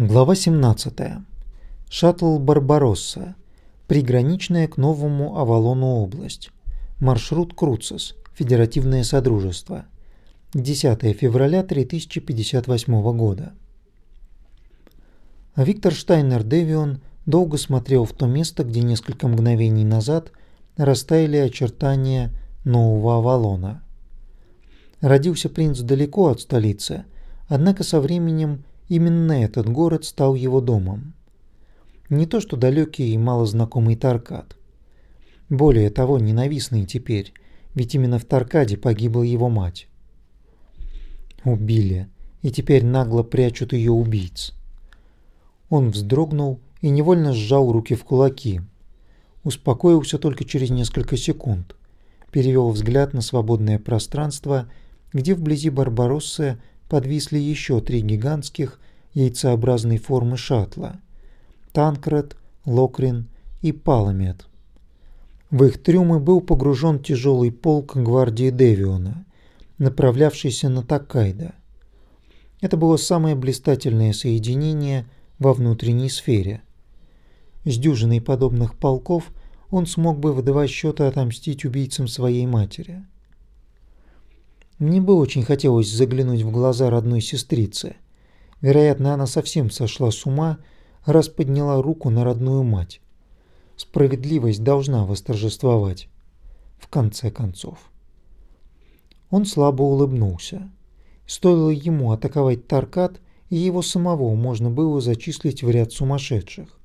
Глава 17. Шаттл Барбаросса. Приграничная к Новому Авалону область. Маршрут Круцис. Федеративное Содружество. 10 февраля 3058 года. Виктор Штайнер Девион долго смотрел в то место, где несколько мгновений назад растаяли очертания Нового Авалона. Родился принц далеко от столицы, однако со временем Именно этот город стал его домом. Не то что далекий и малознакомый Таркад. Более того, ненавистный теперь, ведь именно в Таркаде погибла его мать. Убили, и теперь нагло прячут ее убийц. Он вздрогнул и невольно сжал руки в кулаки. Успокоился только через несколько секунд. Перевел взгляд на свободное пространство, где вблизи Барбароссы подвисли еще три гигантских яйцеобразной формы шаттла – Танкред, Локрин и Паламет. В их трюмы был погружен тяжелый полк гвардии Девиона, направлявшийся на Такайда. Это было самое блистательное соединение во внутренней сфере. С дюжиной подобных полков он смог бы в два счета отомстить убийцам своей матери – мне бы очень хотелось заглянуть в глаза родной сестрицы. Вероятно, она совсем сошла с ума, раз подняла руку на родную мать. Справедливость должна восторжествовать. В конце концов. Он слабо улыбнулся. Стоило ему атаковать Таркат, и его самого можно было зачислить в ряд сумасшедших.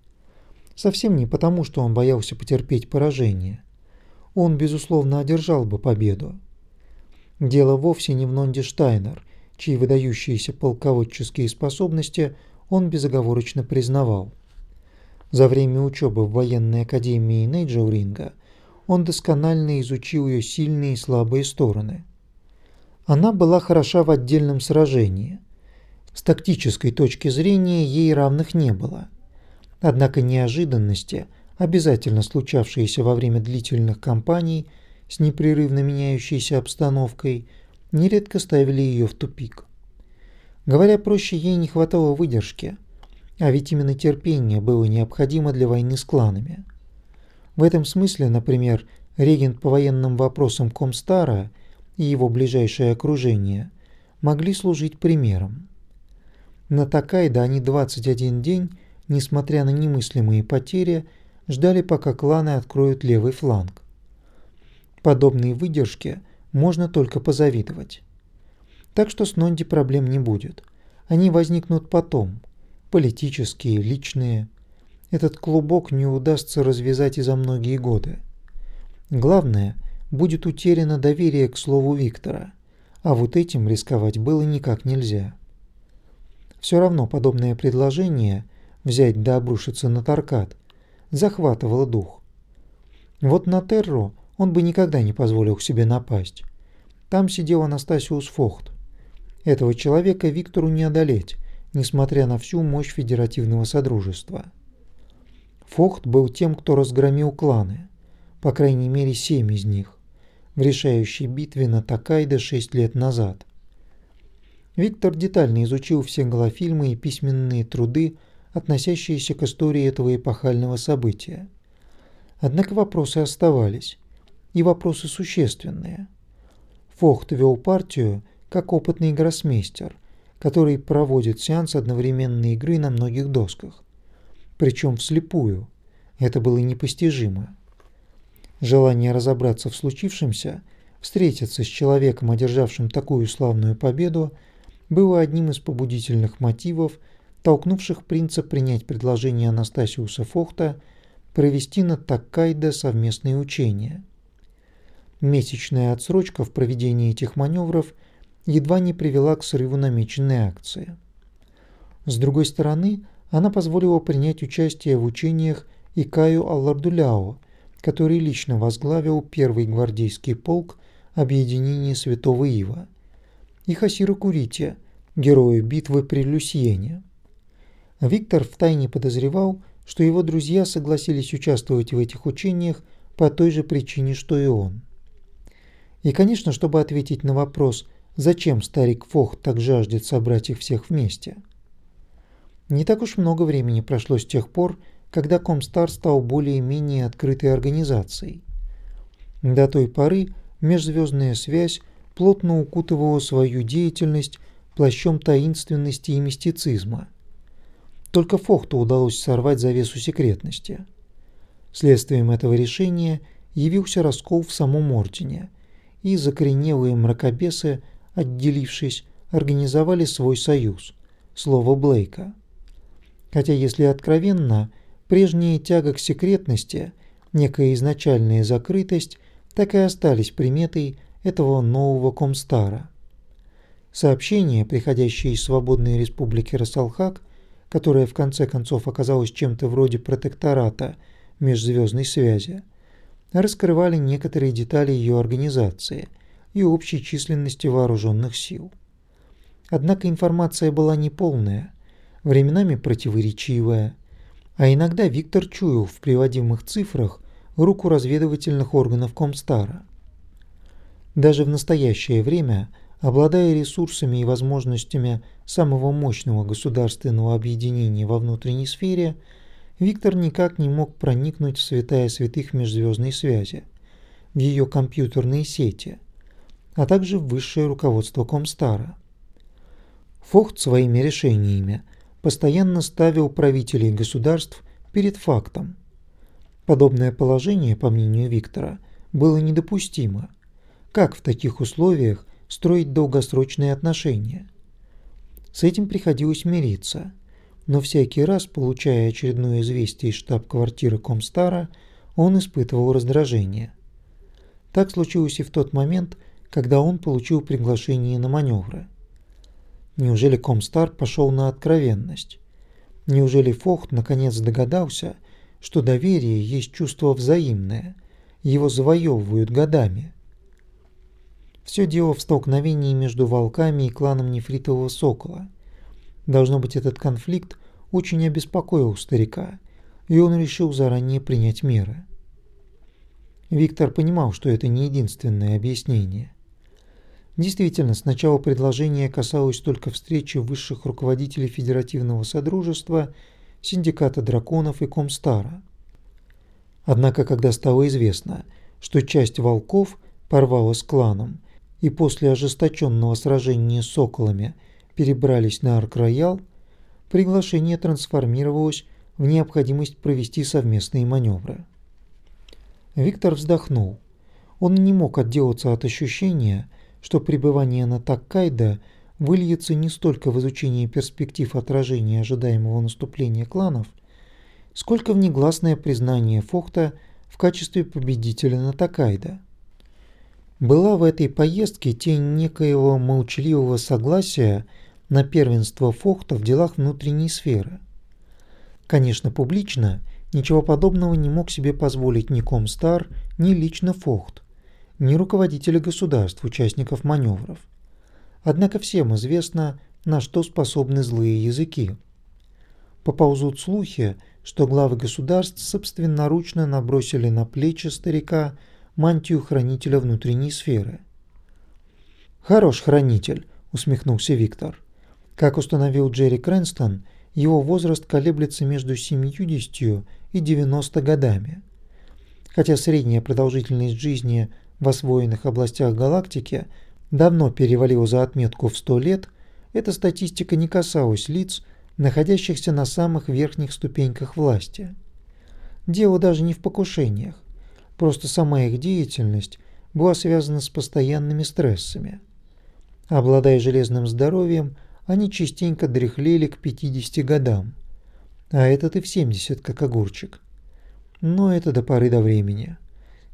Совсем не потому, что он боялся потерпеть поражение. Он, безусловно, одержал бы победу. Дело вовсе не в Нонде Штайнер, чьи выдающиеся полководческие способности он безоговорочно признавал. За время учебы в военной академии Нейджауринга он досконально изучил ее сильные и слабые стороны. Она была хороша в отдельном сражении. С тактической точки зрения ей равных не было. Однако неожиданности, обязательно случавшиеся во время длительных кампаний – с непрерывно меняющейся обстановкой нередко ставили ее в тупик. Говоря проще, ей не хватало выдержки, а ведь именно терпение было необходимо для войны с кланами. В этом смысле, например, регент по военным вопросам Комстара и его ближайшее окружение могли служить примером. На Такайда они 21 день, несмотря на немыслимые потери, ждали, пока кланы откроют левый фланг. Подобной выдержке можно только позавидовать. Так что с Нонди проблем не будет. Они возникнут потом. Политические, личные. Этот клубок не удастся развязать и за многие годы. Главное, будет утеряно доверие к слову Виктора. А вот этим рисковать было никак нельзя. Все равно подобное предложение взять да обрушиться на Таркат захватывало дух. Вот на Терру он бы никогда не позволил себе напасть. Там сидел Анастасиус Фохт. Этого человека Виктору не одолеть, несмотря на всю мощь Федеративного Содружества. Фохт был тем, кто разгромил кланы, по крайней мере семь из них, в решающей битве на Такайде шесть лет назад. Виктор детально изучил все голофильмы и письменные труды, относящиеся к истории этого эпохального события. Однако вопросы оставались, и вопросы существенные. Фохт вел партию как опытный гроссмейстер, который проводит сеанс одновременной игры на многих досках. Причем вслепую. Это было непостижимо. Желание разобраться в случившемся, встретиться с человеком, одержавшим такую славную победу, было одним из побудительных мотивов, толкнувших принца принять предложение Анастасиуса Фохта провести над Таккайдо совместные учения – Месячная отсрочка в проведении этих маневров едва не привела к срыву намеченной акции. С другой стороны, она позволила принять участие в учениях и Каю Аллардуляо, который лично возглавил первый гвардейский полк объединения Святого Ива, и Хасиру Курите, герою битвы при Люсьене. Виктор втайне подозревал, что его друзья согласились участвовать в этих учениях по той же причине, что и он – и, конечно, чтобы ответить на вопрос, зачем старик Фох так жаждет собрать их всех вместе. Не так уж много времени прошло с тех пор, когда Комстар стал более-менее открытой организацией. До той поры межзвездная связь плотно укутывала свою деятельность плащом таинственности и мистицизма. Только Фохту удалось сорвать завесу секретности. Следствием этого решения явился раскол в самом Ордене, и закоренелые мракобесы, отделившись, организовали свой союз, слово Блейка. Хотя, если откровенно, Прежняя тяга к секретности, некая изначальная закрытость, так и остались приметой этого нового Комстара. Сообщение, приходящее из свободной республики Рассалхак, которая в конце концов оказалась чем-то вроде протектората межзвездной связи, раскрывали некоторые детали ее организации и общей численности вооруженных сил. Однако информация была неполная, временами противоречивая, а иногда Виктор чуял в приводимых цифрах руку разведывательных органов Комстара. Даже в настоящее время, обладая ресурсами и возможностями самого мощного государственного объединения во внутренней сфере, Виктор никак не мог проникнуть в святая святых межзвездной связи, в ее компьютерные сети, а также в высшее руководство Комстара. Фохт своими решениями постоянно ставил правителей государств перед фактом. Подобное положение, по мнению Виктора, было недопустимо. Как в таких условиях строить долгосрочные отношения? С этим приходилось мириться, но всякий раз, получая очередное известие из штаб-квартиры Комстара, он испытывал раздражение. Так случилось и в тот момент, когда он получил приглашение на маневры. Неужели Комстар пошел на откровенность? Неужели Фохт наконец догадался, что доверие есть чувство взаимное, его завоевывают годами? Все дело в столкновении между волками и кланом нефритового сокола. Должно быть, этот конфликт очень обеспокоил старика, и он решил заранее принять меры. Виктор понимал, что это не единственное объяснение. Действительно, сначала предложение касалось только встречи высших руководителей Федеративного Содружества, Синдиката Драконов и Комстара. Однако, когда стало известно, что часть волков порвала с кланом и после ожесточенного сражения с соколами перебрались на Арк-Роял, приглашение трансформировалось в необходимость провести совместные маневры. Виктор вздохнул. Он не мог отделаться от ощущения, что пребывание на Таккайдо выльется не столько в изучение перспектив отражения ожидаемого наступления кланов, сколько в негласное признание Фохта в качестве победителя на Таккайдо. Была в этой поездке тень некоего молчаливого согласия на первенство Фохта в делах внутренней сферы. Конечно, публично ничего подобного не мог себе позволить ни Комстар, ни лично Фохт ни руководители государств, участников маневров. Однако всем известно, на что способны злые языки. Поползут слухи, что главы государств собственноручно набросили на плечи старика мантию хранителя внутренней сферы. «Хорош хранитель», — усмехнулся Виктор. Как установил Джерри Крэнстон, его возраст колеблется между 70 и 90 годами. Хотя средняя продолжительность жизни в освоенных областях галактики давно перевалил за отметку в 100 лет, эта статистика не касалась лиц, находящихся на самых верхних ступеньках власти. Дело даже не в покушениях, просто сама их деятельность была связана с постоянными стрессами. Обладая железным здоровьем, они частенько дряхлели к 50 годам, а этот и в 70, как огурчик. Но это до поры до времени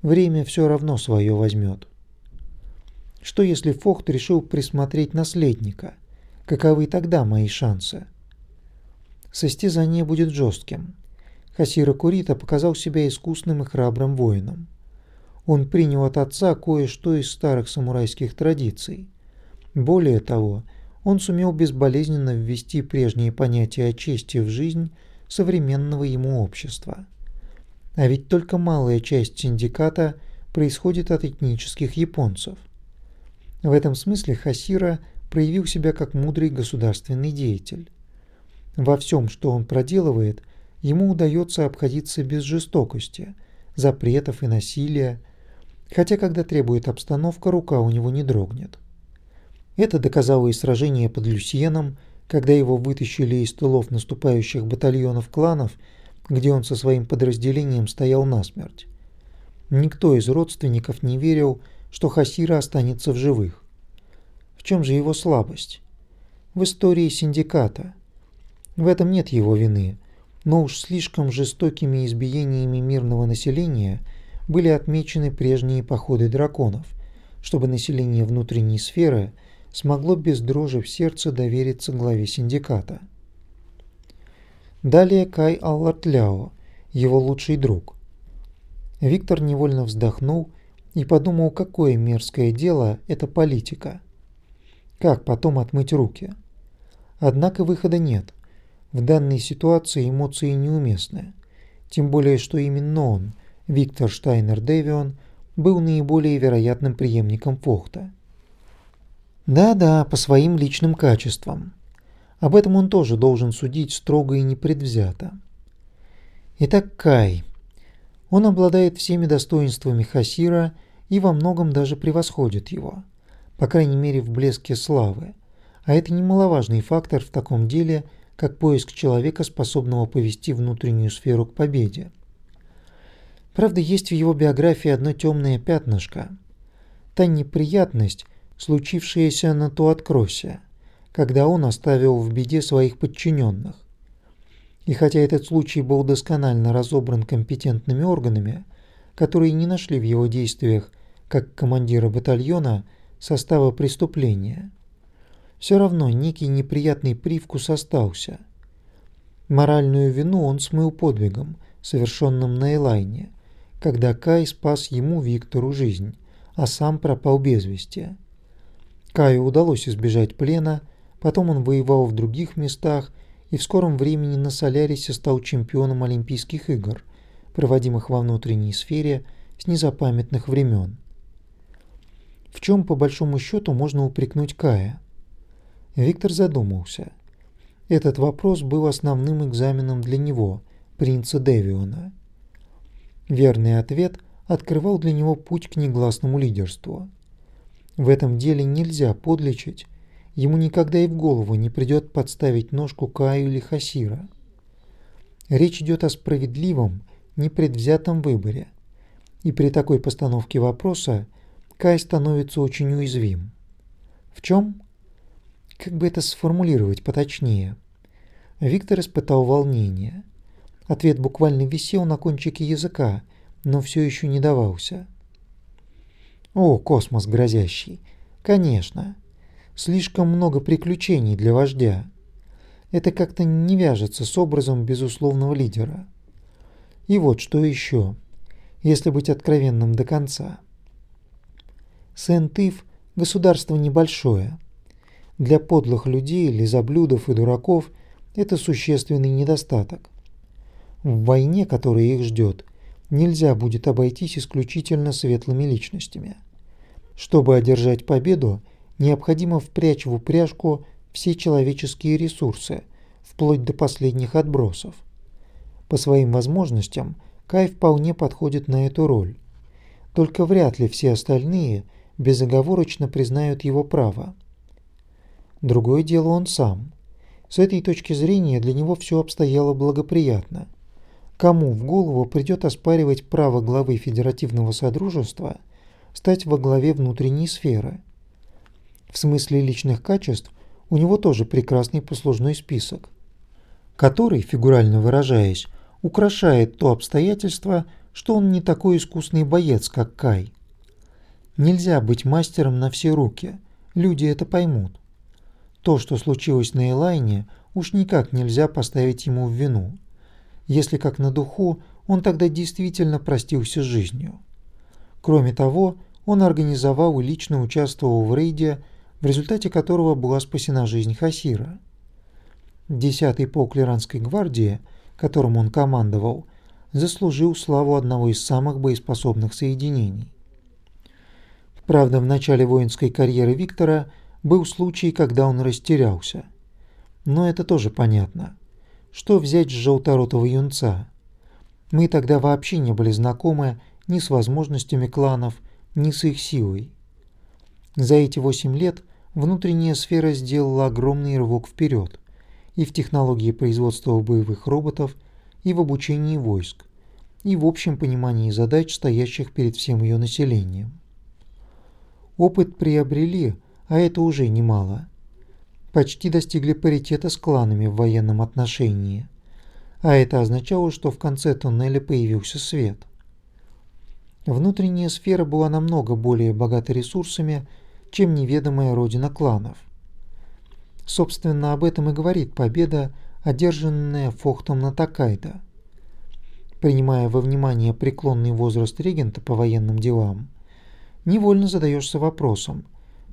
время все равно свое возьмет. Что если Фохт решил присмотреть наследника? Каковы тогда мои шансы? Состязание будет жестким. Хасира Курита показал себя искусным и храбрым воином. Он принял от отца кое-что из старых самурайских традиций. Более того, он сумел безболезненно ввести прежние понятия о чести в жизнь современного ему общества. А ведь только малая часть синдиката происходит от этнических японцев. В этом смысле Хасира проявил себя как мудрый государственный деятель. Во всем, что он проделывает, ему удается обходиться без жестокости, запретов и насилия, хотя когда требует обстановка, рука у него не дрогнет. Это доказало и сражение под Люсьеном, когда его вытащили из тылов наступающих батальонов кланов, где он со своим подразделением стоял насмерть. Никто из родственников не верил, что Хасира останется в живых. В чем же его слабость? В истории синдиката. В этом нет его вины, но уж слишком жестокими избиениями мирного населения были отмечены прежние походы драконов, чтобы население внутренней сферы смогло без дрожи в сердце довериться главе синдиката. Далее Кай Аллартляо, его лучший друг. Виктор невольно вздохнул и подумал, какое мерзкое дело это политика. Как потом отмыть руки? Однако выхода нет. В данной ситуации эмоции неуместны. Тем более, что именно он, Виктор Штайнер Дэвион, был наиболее вероятным преемником Фохта. Да-да, по своим личным качествам. Об этом он тоже должен судить строго и непредвзято. Итак, Кай. Он обладает всеми достоинствами Хасира и во многом даже превосходит его, по крайней мере в блеске славы, а это немаловажный фактор в таком деле, как поиск человека, способного повести внутреннюю сферу к победе. Правда, есть в его биографии одно темное пятнышко. Та неприятность, случившаяся на Туаткросе, когда он оставил в беде своих подчиненных. И хотя этот случай был досконально разобран компетентными органами, которые не нашли в его действиях как командира батальона состава преступления. Все равно некий неприятный привкус остался. Моральную вину он смыл подвигом, совершенным на Элайне, когда Кай спас ему Виктору жизнь, а сам пропал без вести. Каю удалось избежать плена, потом он воевал в других местах и в скором времени на Солярисе стал чемпионом Олимпийских игр, проводимых во внутренней сфере с незапамятных времен. В чем по большому счету можно упрекнуть Кая? Виктор задумался. Этот вопрос был основным экзаменом для него, принца Девиона. Верный ответ открывал для него путь к негласному лидерству. В этом деле нельзя подлечить, ему никогда и в голову не придет подставить ножку Каю или Хасира. Речь идет о справедливом, непредвзятом выборе. И при такой постановке вопроса Кай становится очень уязвим. В чем? Как бы это сформулировать поточнее? Виктор испытал волнение. Ответ буквально висел на кончике языка, но все еще не давался. О, космос грозящий. Конечно. Слишком много приключений для вождя. Это как-то не вяжется с образом безусловного лидера. И вот что еще, если быть откровенным до конца. Сент-Ив – государство небольшое. Для подлых людей, лизоблюдов и дураков это существенный недостаток. В войне, которая их ждет, нельзя будет обойтись исключительно светлыми личностями. Чтобы одержать победу, необходимо впрячь в упряжку все человеческие ресурсы, вплоть до последних отбросов. По своим возможностям Кай вполне подходит на эту роль. Только вряд ли все остальные – безоговорочно признают его право. Другое дело он сам. С этой точки зрения для него все обстояло благоприятно. Кому в голову придет оспаривать право главы Федеративного Содружества стать во главе внутренней сферы? В смысле личных качеств у него тоже прекрасный послужной список, который, фигурально выражаясь, украшает то обстоятельство, что он не такой искусный боец, как Кай. Нельзя быть мастером на все руки. Люди это поймут. То, что случилось на Элайне, уж никак нельзя поставить ему в вину. Если как на духу, он тогда действительно простился с жизнью. Кроме того, он организовал и лично участвовал в рейде, в результате которого была спасена жизнь Хасира. Десятый полк Лиранской гвардии, которым он командовал, заслужил славу одного из самых боеспособных соединений. Правда, в начале воинской карьеры Виктора был случай, когда он растерялся. Но это тоже понятно. Что взять с желторотого юнца? Мы тогда вообще не были знакомы ни с возможностями кланов, ни с их силой. За эти восемь лет внутренняя сфера сделала огромный рывок вперед и в технологии производства боевых роботов, и в обучении войск, и в общем понимании задач, стоящих перед всем ее населением. Опыт приобрели, а это уже немало. Почти достигли паритета с кланами в военном отношении, а это означало, что в конце туннеля появился свет. Внутренняя сфера была намного более богата ресурсами, чем неведомая родина кланов. Собственно, об этом и говорит победа, одержанная Фохтом на Такайда. Принимая во внимание преклонный возраст регента по военным делам, невольно задаешься вопросом,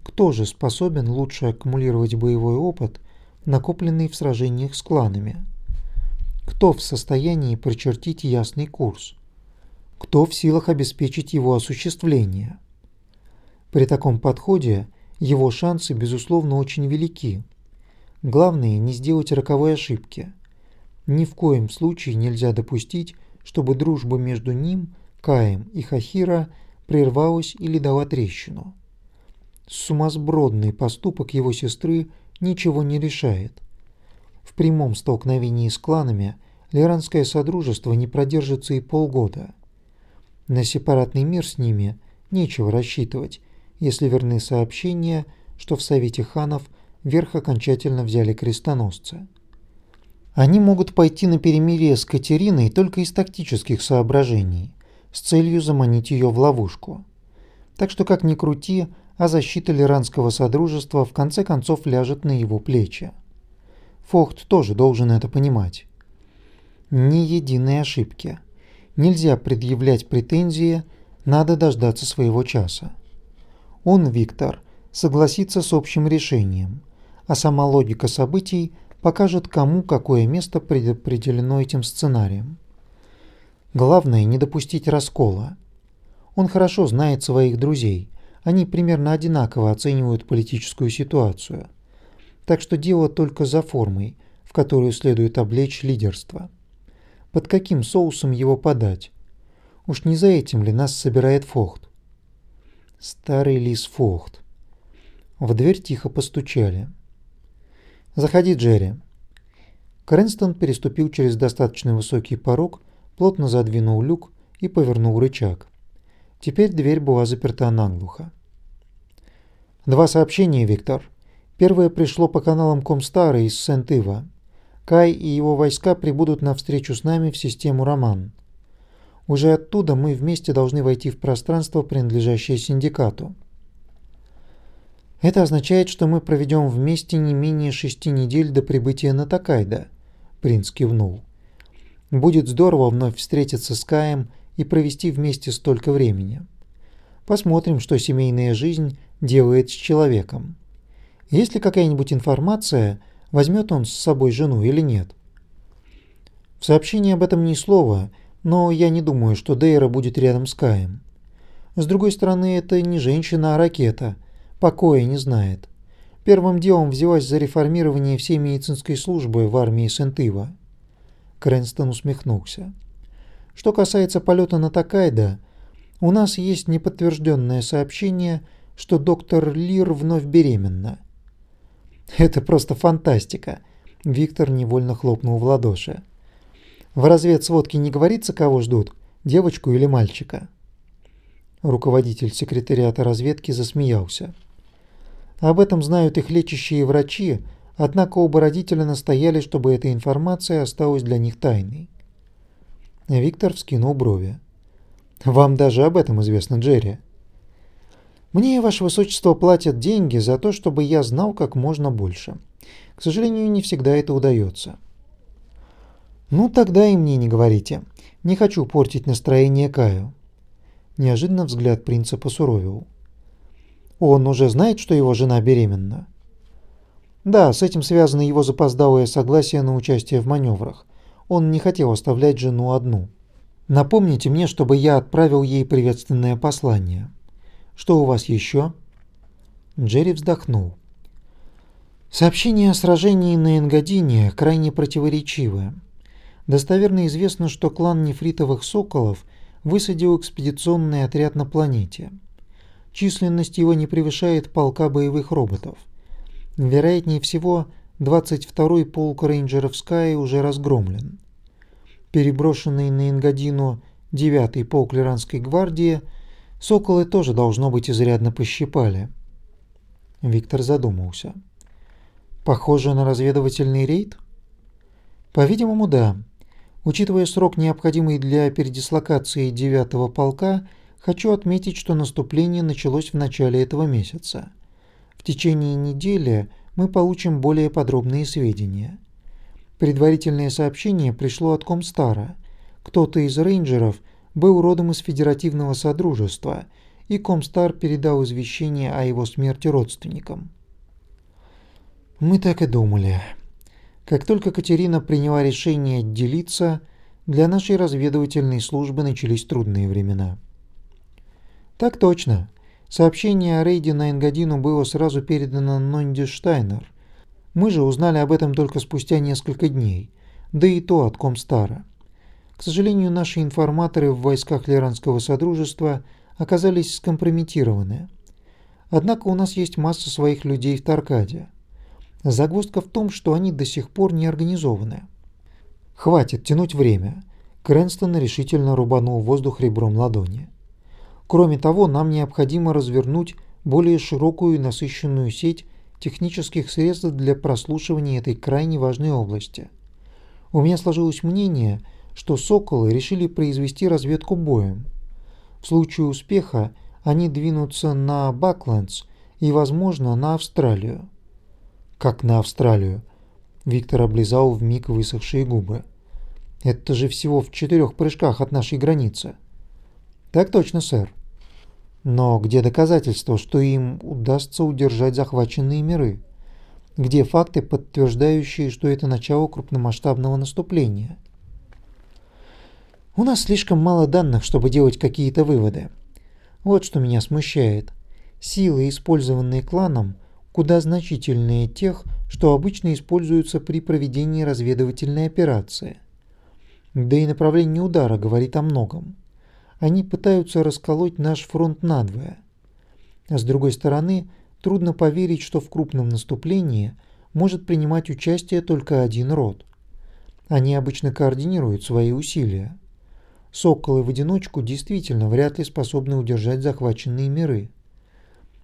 кто же способен лучше аккумулировать боевой опыт, накопленный в сражениях с кланами? Кто в состоянии прочертить ясный курс? кто в силах обеспечить его осуществление. При таком подходе его шансы, безусловно, очень велики. Главное не сделать роковой ошибки. Ни в коем случае нельзя допустить, чтобы дружба между ним, Каем и Хахира прервалась или дала трещину. Сумасбродный поступок его сестры ничего не решает. В прямом столкновении с кланами Лиранское Содружество не продержится и полгода – на сепаратный мир с ними нечего рассчитывать, если верны сообщения, что в Совете ханов верх окончательно взяли крестоносцы. Они могут пойти на перемирие с Катериной только из тактических соображений, с целью заманить ее в ловушку. Так что как ни крути, а защита Лиранского Содружества в конце концов ляжет на его плечи. Фохт тоже должен это понимать. Ни единой ошибки – Нельзя предъявлять претензии, надо дождаться своего часа. Он, Виктор, согласится с общим решением, а сама логика событий покажет, кому какое место предопределено этим сценарием. Главное не допустить раскола. Он хорошо знает своих друзей, они примерно одинаково оценивают политическую ситуацию. Так что дело только за формой, в которую следует облечь лидерство под каким соусом его подать. Уж не за этим ли нас собирает Фохт? Старый лис Фохт. В дверь тихо постучали. «Заходи, Джерри». Крэнстон переступил через достаточно высокий порог, плотно задвинул люк и повернул рычаг. Теперь дверь была заперта наглухо. «Два сообщения, Виктор. Первое пришло по каналам Комстара из Сент-Ива. Кай и его войска прибудут на встречу с нами в систему Роман. Уже оттуда мы вместе должны войти в пространство, принадлежащее синдикату. Это означает, что мы проведем вместе не менее шести недель до прибытия на Такайда, принц кивнул. Будет здорово вновь встретиться с Каем и провести вместе столько времени. Посмотрим, что семейная жизнь делает с человеком. Есть ли какая-нибудь информация, возьмет он с собой жену или нет. В сообщении об этом ни слова, но я не думаю, что Дейра будет рядом с Каем. С другой стороны, это не женщина, а ракета. Покоя не знает. Первым делом взялась за реформирование всей медицинской службы в армии Сентыва. Крэнстон усмехнулся. Что касается полета на Такайда, у нас есть неподтвержденное сообщение, что доктор Лир вновь беременна. Это просто фантастика. Виктор невольно хлопнул в ладоши. В разведсводке не говорится, кого ждут, девочку или мальчика. Руководитель секретариата разведки засмеялся. Об этом знают их лечащие врачи, однако оба родителя настояли, чтобы эта информация осталась для них тайной. Виктор вскинул брови. «Вам даже об этом известно, Джерри». Мне, ваше высочество, платят деньги за то, чтобы я знал как можно больше. К сожалению, не всегда это удается. Ну, тогда и мне не говорите. Не хочу портить настроение Каю. Неожиданно взгляд принца посуровил. Он уже знает, что его жена беременна? Да, с этим связано его запоздалое согласие на участие в маневрах. Он не хотел оставлять жену одну. Напомните мне, чтобы я отправил ей приветственное послание. Что у вас еще? Джерри вздохнул. Сообщения о сражении на Энгадине крайне противоречивы. Достоверно известно, что клан нефритовых соколов высадил экспедиционный отряд на планете. Численность его не превышает полка боевых роботов. Вероятнее всего, 22-й полк рейнджеров Sky уже разгромлен. Переброшенный на Ингадину 9-й полк Лиранской гвардии соколы тоже должно быть изрядно пощипали. Виктор задумался. Похоже на разведывательный рейд? По-видимому, да. Учитывая срок, необходимый для передислокации 9-го полка, хочу отметить, что наступление началось в начале этого месяца. В течение недели мы получим более подробные сведения. Предварительное сообщение пришло от Комстара. Кто-то из рейнджеров был родом из Федеративного Содружества, и Комстар передал извещение о его смерти родственникам. Мы так и думали. Как только Катерина приняла решение отделиться, для нашей разведывательной службы начались трудные времена. Так точно. Сообщение о рейде на Энгадину было сразу передано Нонди Штайнер. Мы же узнали об этом только спустя несколько дней, да и то от Комстара. К сожалению, наши информаторы в войсках Леранского Содружества оказались скомпрометированы. Однако у нас есть масса своих людей в Таркаде. Загвоздка в том, что они до сих пор не организованы. Хватит тянуть время. Крэнстон решительно рубанул воздух ребром ладони. Кроме того, нам необходимо развернуть более широкую и насыщенную сеть технических средств для прослушивания этой крайне важной области. У меня сложилось мнение, что «Соколы» решили произвести разведку боем. В случае успеха они двинутся на Баклендс и, возможно, на Австралию как на Австралию. Виктор облизал вмиг высохшие губы. Это же всего в четырех прыжках от нашей границы. Так точно, сэр. Но где доказательства, что им удастся удержать захваченные миры? Где факты, подтверждающие, что это начало крупномасштабного наступления? У нас слишком мало данных, чтобы делать какие-то выводы. Вот что меня смущает. Силы, использованные кланом, куда значительнее тех, что обычно используются при проведении разведывательной операции. Да и направление удара говорит о многом. Они пытаются расколоть наш фронт надвое. А с другой стороны, трудно поверить, что в крупном наступлении может принимать участие только один род. Они обычно координируют свои усилия. Соколы в одиночку действительно вряд ли способны удержать захваченные миры.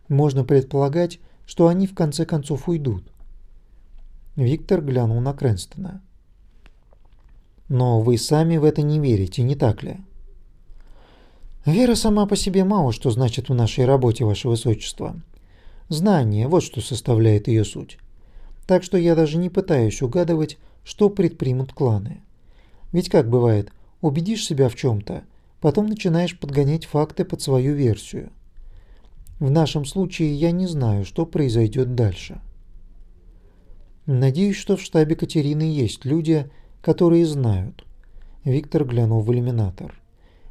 Можно предполагать, что они в конце концов уйдут. Виктор глянул на Крэнстона. Но вы сами в это не верите, не так ли? Вера сама по себе мало что значит в нашей работе, ваше высочество. Знание вот что составляет ее суть. Так что я даже не пытаюсь угадывать, что предпримут кланы. Ведь как бывает, убедишь себя в чем то потом начинаешь подгонять факты под свою версию. В нашем случае я не знаю, что произойдет дальше. Надеюсь, что в штабе Катерины есть люди, которые знают. Виктор глянул в иллюминатор.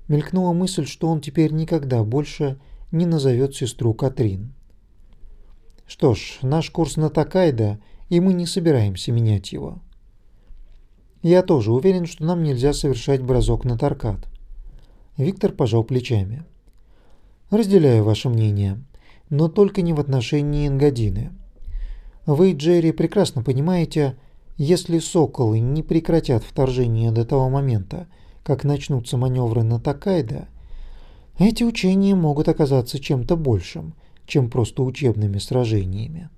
Мелькнула мысль, что он теперь никогда больше не назовет сестру Катрин. Что ж, наш курс на Такайда, и мы не собираемся менять его. Я тоже уверен, что нам нельзя совершать бросок на Таркат. Виктор пожал плечами. Разделяю ваше мнение, но только не в отношении Ингадины. Вы, Джерри, прекрасно понимаете, если соколы не прекратят вторжение до того момента, как начнутся маневры на Такайда, эти учения могут оказаться чем-то большим, чем просто учебными сражениями.